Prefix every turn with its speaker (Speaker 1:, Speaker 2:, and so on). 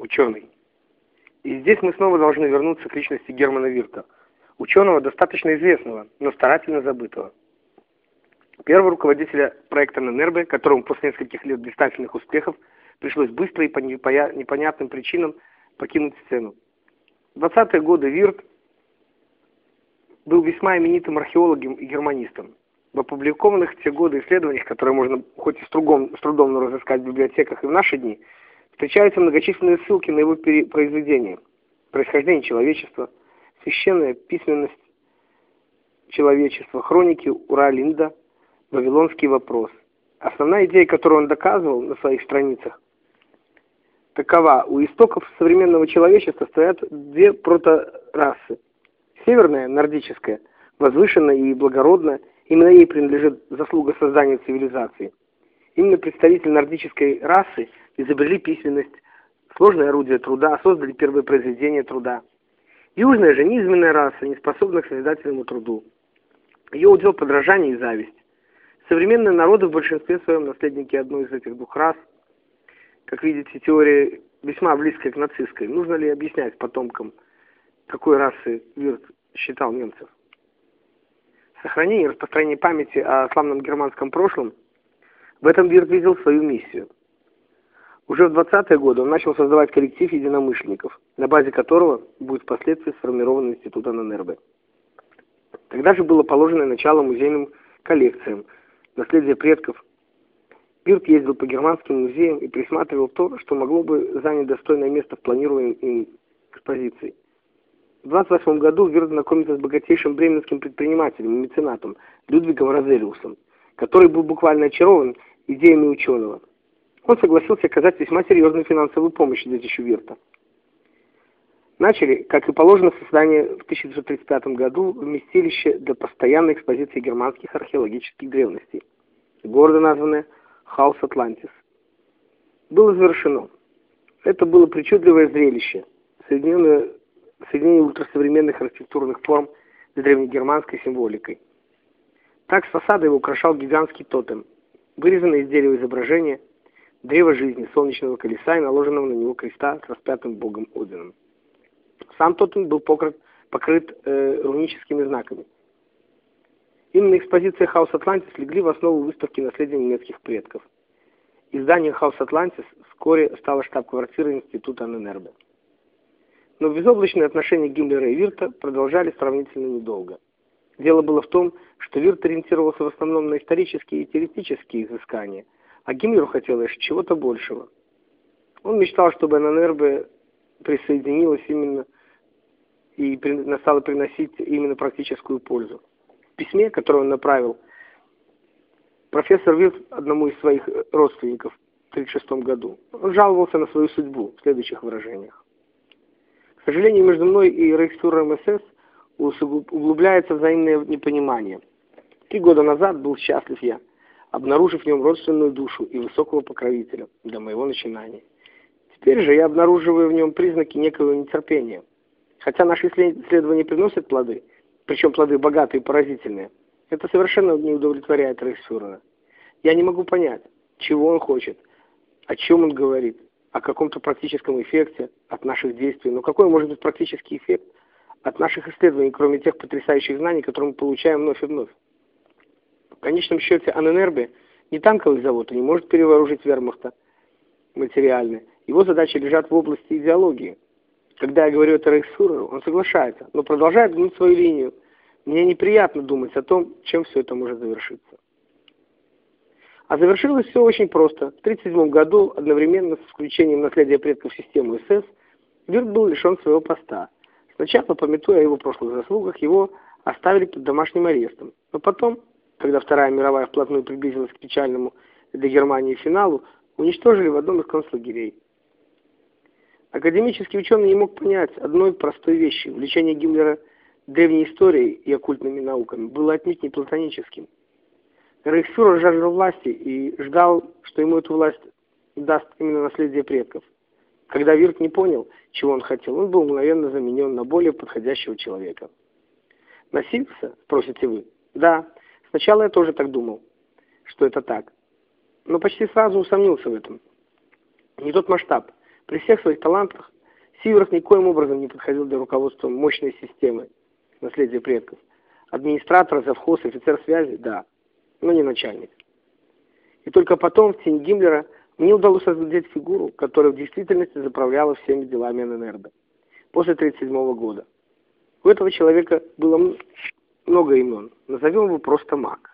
Speaker 1: ученый. И здесь мы снова должны вернуться к личности Германа Вирта, ученого, достаточно известного, но старательно забытого. Первого руководителя проекта ННРБ, которому после нескольких лет блистательных успехов пришлось быстро и по непонятным причинам покинуть сцену. В 20-е годы Вирт был весьма именитым археологом и германистом. В опубликованных в те годы исследованиях, которые можно хоть и с трудом, с трудом разыскать в библиотеках и в наши дни, встречаются многочисленные ссылки на его произведения. Происхождение человечества, священная письменность человечества, хроники Уралинда, Вавилонский вопрос. Основная идея, которую он доказывал на своих страницах, такова. У истоков современного человечества стоят две проторасы. Северная, нордическая, возвышенная и благородная, именно ей принадлежит заслуга создания цивилизации. Именно представители нордической расы изобрели письменность, сложное орудие труда, создали первые произведения труда. Южная же низменная раса, не способна к созидательному труду. Ее удел подражание и зависть. Современные народы в большинстве своем наследники одной из этих двух рас. Как видите, теория весьма близкая к нацистской. Нужно ли объяснять потомкам, какой расы Вирт считал немцев? Сохранение и распространение памяти о славном германском прошлом в этом Вирт видел свою миссию. Уже в 20-е годы он начал создавать коллектив единомышленников, на базе которого будет впоследствии сформирован институт ННРБ. Тогда же было положено начало музейным коллекциям – наследие предков. Пирт ездил по германским музеям и присматривал то, что могло бы занять достойное место в планируемой экспозиции. В 28 году Вирт знакомится с богатейшим бременским предпринимателем и меценатом Людвигом Розелиусом, который был буквально очарован идеями ученого. Он согласился оказать весьма серьезную финансовую помощь детищу Вирта. Начали, как и положено, создание в 1935 году вместилище для постоянной экспозиции германских археологических древностей, гордо названное Хаус Атлантис. Было завершено. Это было причудливое зрелище, соединенное, соединение ультрасовременных архитектурных форм с древнегерманской символикой. Так с фасада его украшал гигантский тотем, вырезанное из дерева изображение древа жизни, солнечного колеса и наложенного на него креста с распятым богом Одином. Сам Тоттен был покрыт, покрыт э, руническими знаками. Именно экспозиция Хаус Атлантис легли в основу выставки наследия немецких предков. Издание Хаус Атлантис вскоре стало штаб-квартирой Института ННРБ. Но безоблачные отношения Гиммлера и Вирта продолжались сравнительно недолго. Дело было в том, что Вирт ориентировался в основном на исторические и теоретические изыскания, а Гиммлеру хотелось чего-то большего. Он мечтал, чтобы ННРБ присоединилась именно и стала приносить именно практическую пользу. В письме, которое он направил, профессор Вилс одному из своих родственников в 1936 году, он жаловался на свою судьбу в следующих выражениях. К сожалению, между мной и рейхсфюрером СС углубляется взаимное непонимание. Три года назад был счастлив я, обнаружив в нем родственную душу и высокого покровителя для моего начинания. Теперь же я обнаруживаю в нем признаки некого нетерпения. Хотя наши исследования приносят плоды, причем плоды богатые и поразительные, это совершенно не удовлетворяет Рейхсфюрера. Я не могу понять, чего он хочет, о чем он говорит, о каком-то практическом эффекте от наших действий. Но какой может быть практический эффект от наших исследований, кроме тех потрясающих знаний, которые мы получаем вновь и вновь? В конечном счете АННРБ не танковый завод и не может перевооружить вермахта материально. Его задачи лежат в области идеологии. Когда я говорю это Рейхсфюреру, он соглашается, но продолжает гнуть свою линию. Мне неприятно думать о том, чем все это может завершиться. А завершилось все очень просто. В 1937 году, одновременно с включением наследия предков в систему СС, Вирт был лишен своего поста. Сначала, пометуя о его прошлых заслугах, его оставили под домашним арестом. Но потом, когда Вторая мировая вплотную приблизилась к печальному для Германии финалу, уничтожили в одном из концлагерей. Академический ученый не мог понять одной простой вещи. Влечение Гиммлера древней историей и оккультными науками было отнюдь не платоническим. Рейхсфюрер жаждал власти и ждал, что ему эту власть даст именно наследие предков. Когда Вирт не понял, чего он хотел, он был мгновенно заменен на более подходящего человека. Носился, спросите вы? Да, сначала я тоже так думал, что это так. Но почти сразу усомнился в этом. Не тот масштаб, При всех своих талантах Сиверс никоим образом не подходил для руководства мощной системы наследия предков. Администратор, завхоз, офицер связи – да, но не начальник. И только потом, в тени Гиммлера, мне удалось разглядеть фигуру, которая в действительности заправляла всеми делами ННРБ после 1937 года. У этого человека было много имен, назовем его просто Мак.